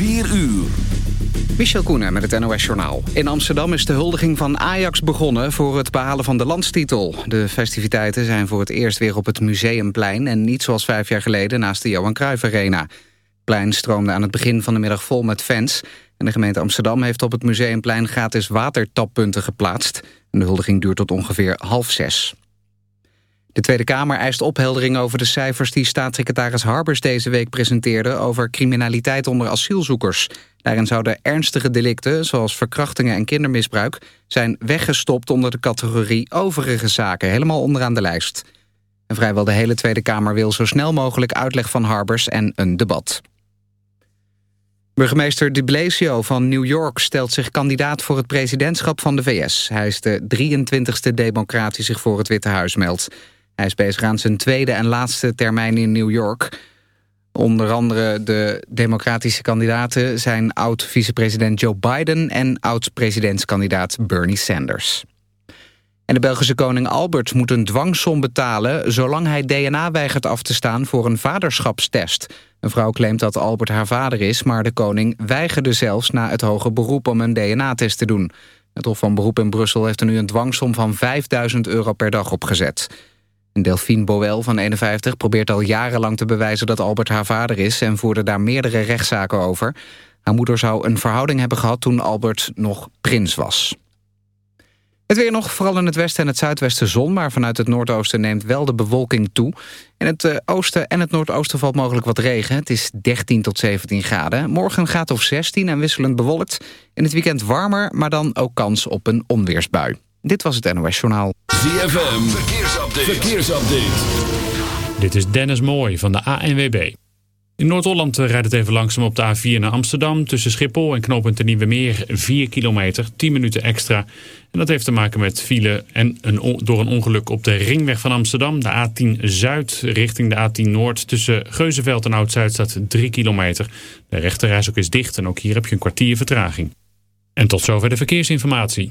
4 uur. Michel Koenen met het NOS-journaal. In Amsterdam is de huldiging van Ajax begonnen voor het behalen van de landstitel. De festiviteiten zijn voor het eerst weer op het Museumplein... en niet zoals vijf jaar geleden naast de Johan Cruijff Arena. Het plein stroomde aan het begin van de middag vol met fans... en de gemeente Amsterdam heeft op het Museumplein gratis watertappunten geplaatst. De huldiging duurt tot ongeveer half zes. De Tweede Kamer eist opheldering over de cijfers die staatssecretaris Harbers deze week presenteerde over criminaliteit onder asielzoekers. Daarin zouden ernstige delicten, zoals verkrachtingen en kindermisbruik, zijn weggestopt onder de categorie overige zaken, helemaal onderaan de lijst. En vrijwel de hele Tweede Kamer wil zo snel mogelijk uitleg van Harbers en een debat. Burgemeester de Blasio van New York stelt zich kandidaat voor het presidentschap van de VS. Hij is de 23e democraat die zich voor het Witte Huis meldt. Hij is bezig aan zijn tweede en laatste termijn in New York. Onder andere de democratische kandidaten zijn oud-vicepresident Joe Biden... en oud-presidentskandidaat Bernie Sanders. En de Belgische koning Albert moet een dwangsom betalen... zolang hij DNA weigert af te staan voor een vaderschapstest. Een vrouw claimt dat Albert haar vader is... maar de koning weigerde zelfs na het hoge beroep om een DNA-test te doen. Het Hof van Beroep in Brussel heeft er nu een dwangsom van 5000 euro per dag opgezet. Delphine Boel van 51 probeert al jarenlang te bewijzen dat Albert haar vader is... en voerde daar meerdere rechtszaken over. Haar moeder zou een verhouding hebben gehad toen Albert nog prins was. Het weer nog, vooral in het westen en het zuidwesten zon... maar vanuit het noordoosten neemt wel de bewolking toe. In het eh, oosten en het noordoosten valt mogelijk wat regen. Het is 13 tot 17 graden. Morgen gaat of 16 en wisselend bewolkt. In het weekend warmer, maar dan ook kans op een onweersbui. Dit was het NOS Journaal. ZFM, verkeersupdate. verkeersupdate. Dit is Dennis Mooij van de ANWB. In Noord-Holland rijdt het even langzaam op de A4 naar Amsterdam. Tussen Schiphol en knooppunt de Nieuwe Meer 4 kilometer, 10 minuten extra. En dat heeft te maken met file en een, door een ongeluk op de ringweg van Amsterdam. De A10 Zuid richting de A10 Noord. Tussen Geuzenveld en Oud-Zuid staat 3 kilometer. De rechterreis ook is dicht en ook hier heb je een kwartier vertraging. En tot zover de verkeersinformatie.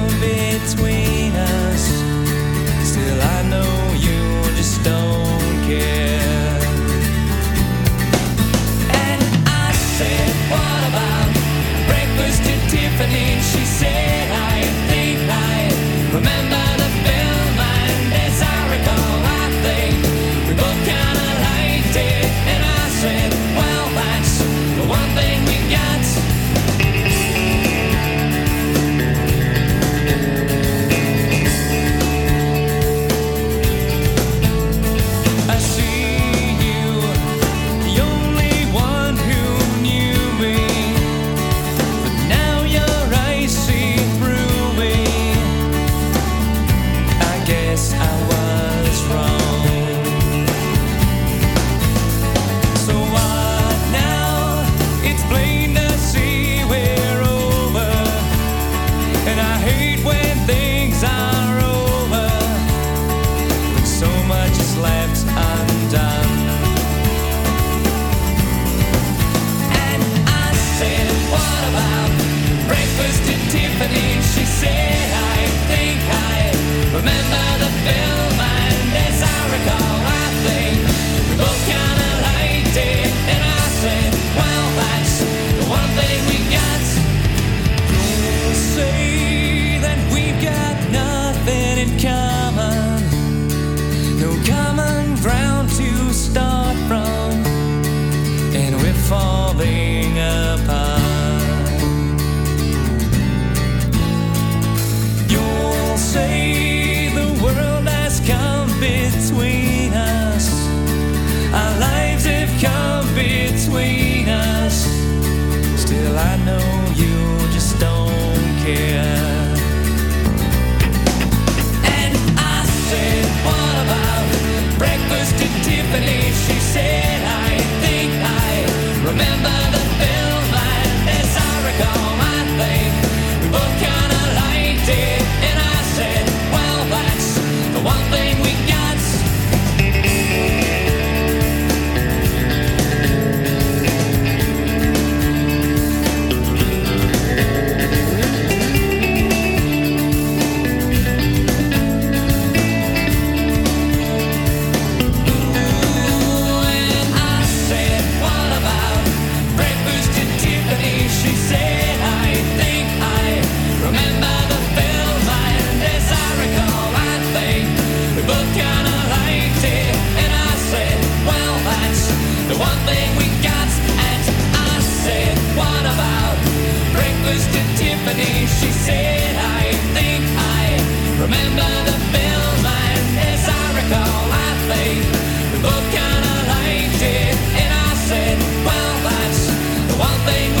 thing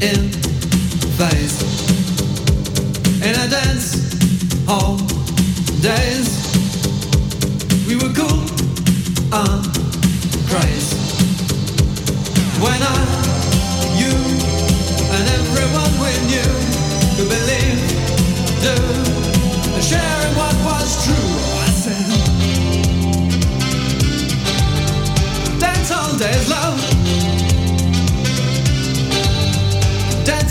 in place, and I dance all.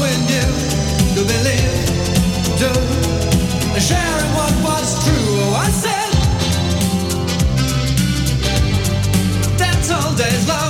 when you believe, sharing what was true. Oh, I said, that's all love.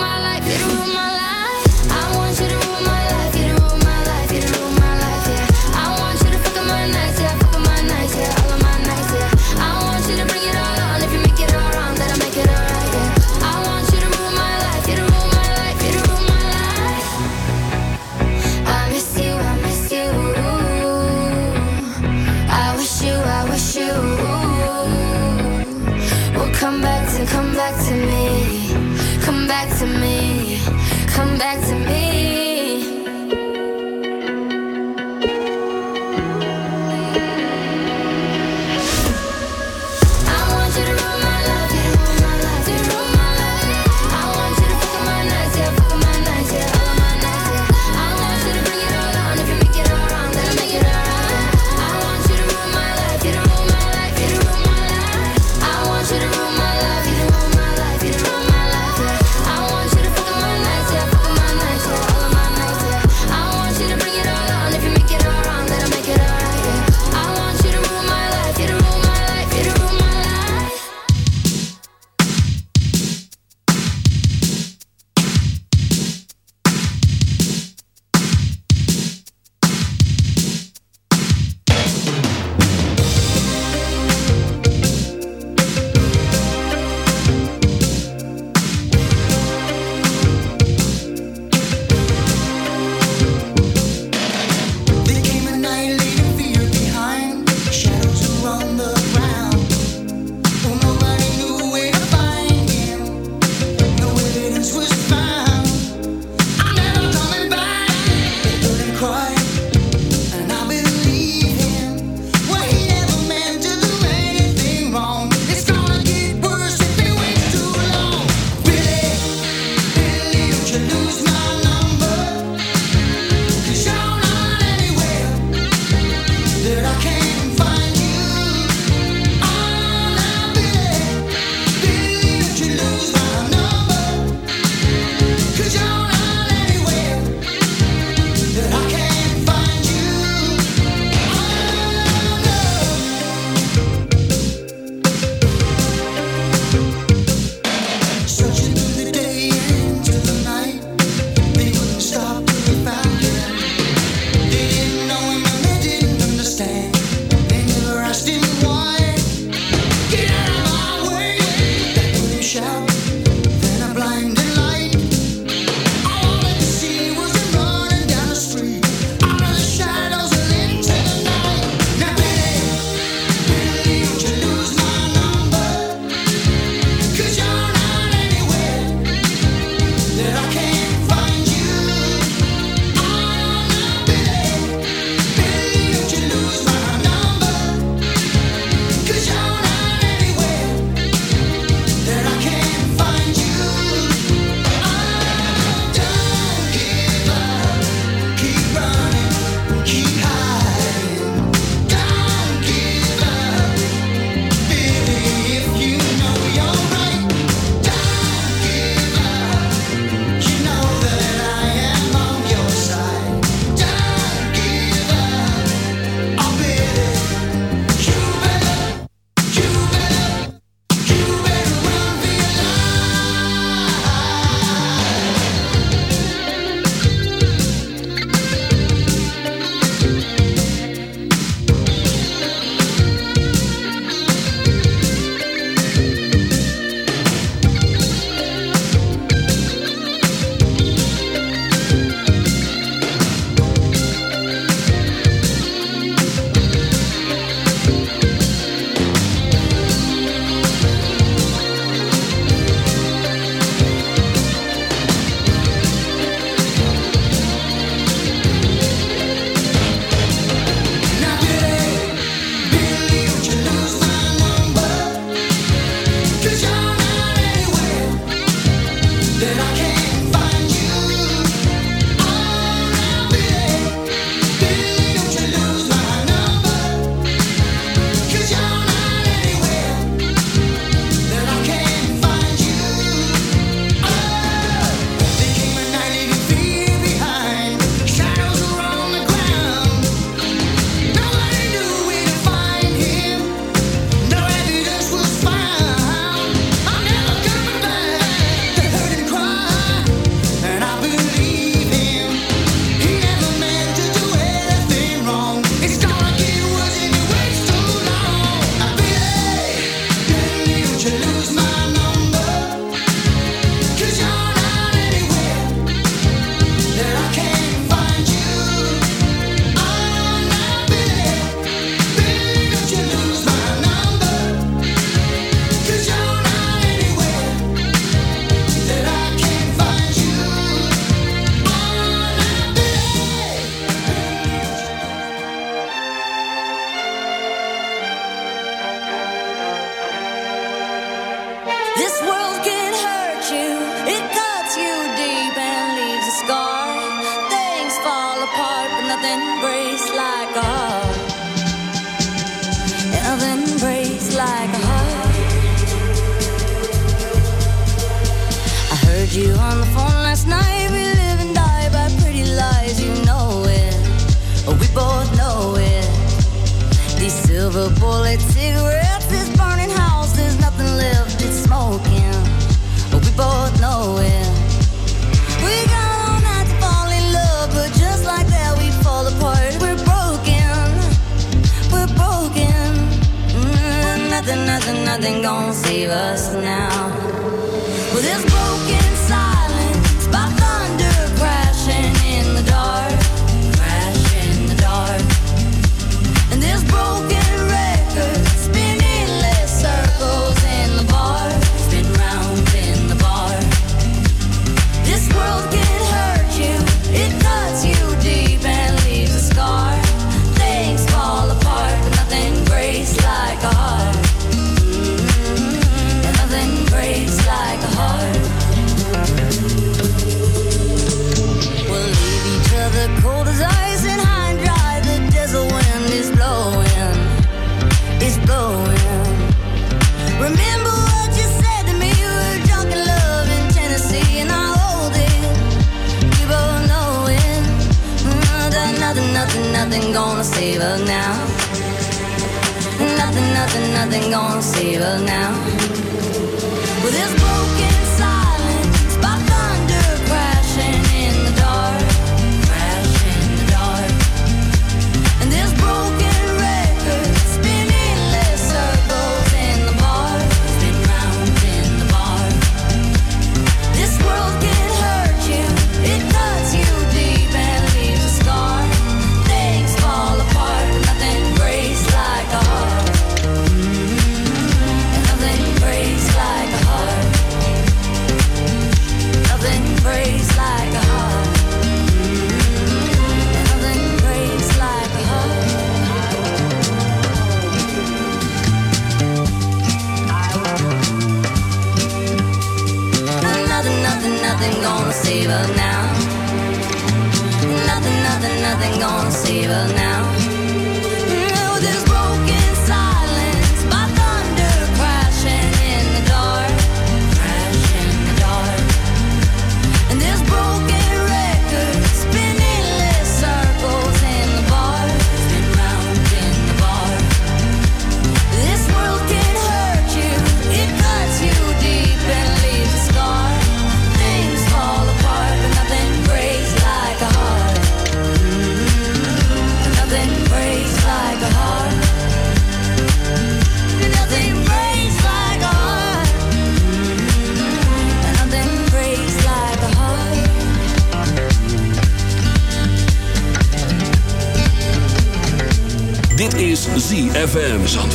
FMs Zon.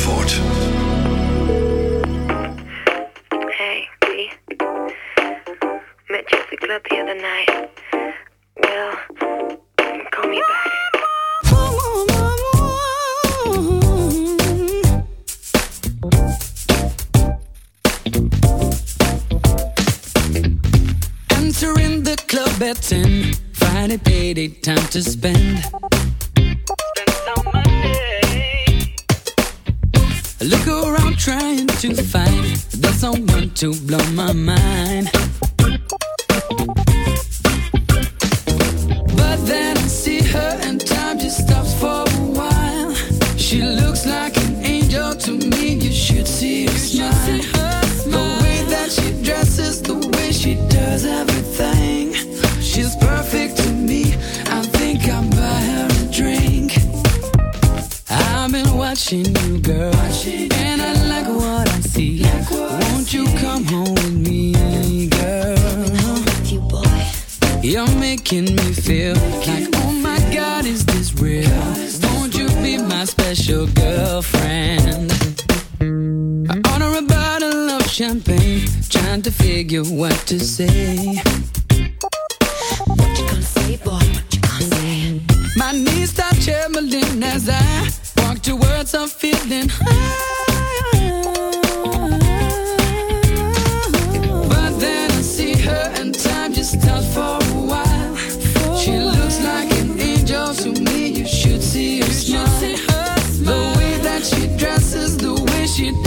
champagne, trying to figure what to say. What you gonna say, boy? What you gonna say? My knees start trembling as I walk towards a feeling high. But then I see her, and time just stops for a while. For she a while. looks like an angel to me. You should see her you smile. See her the way that she dresses, the way she.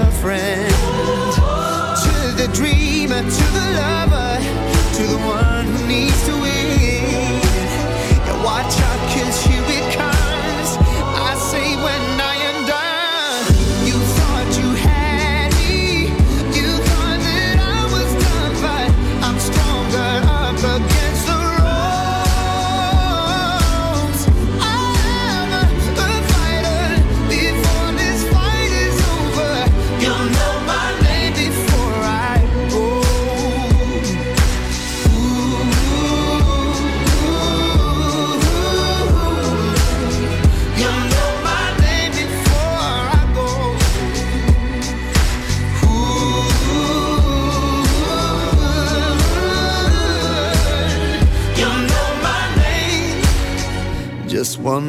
to the lover, to the one who needs to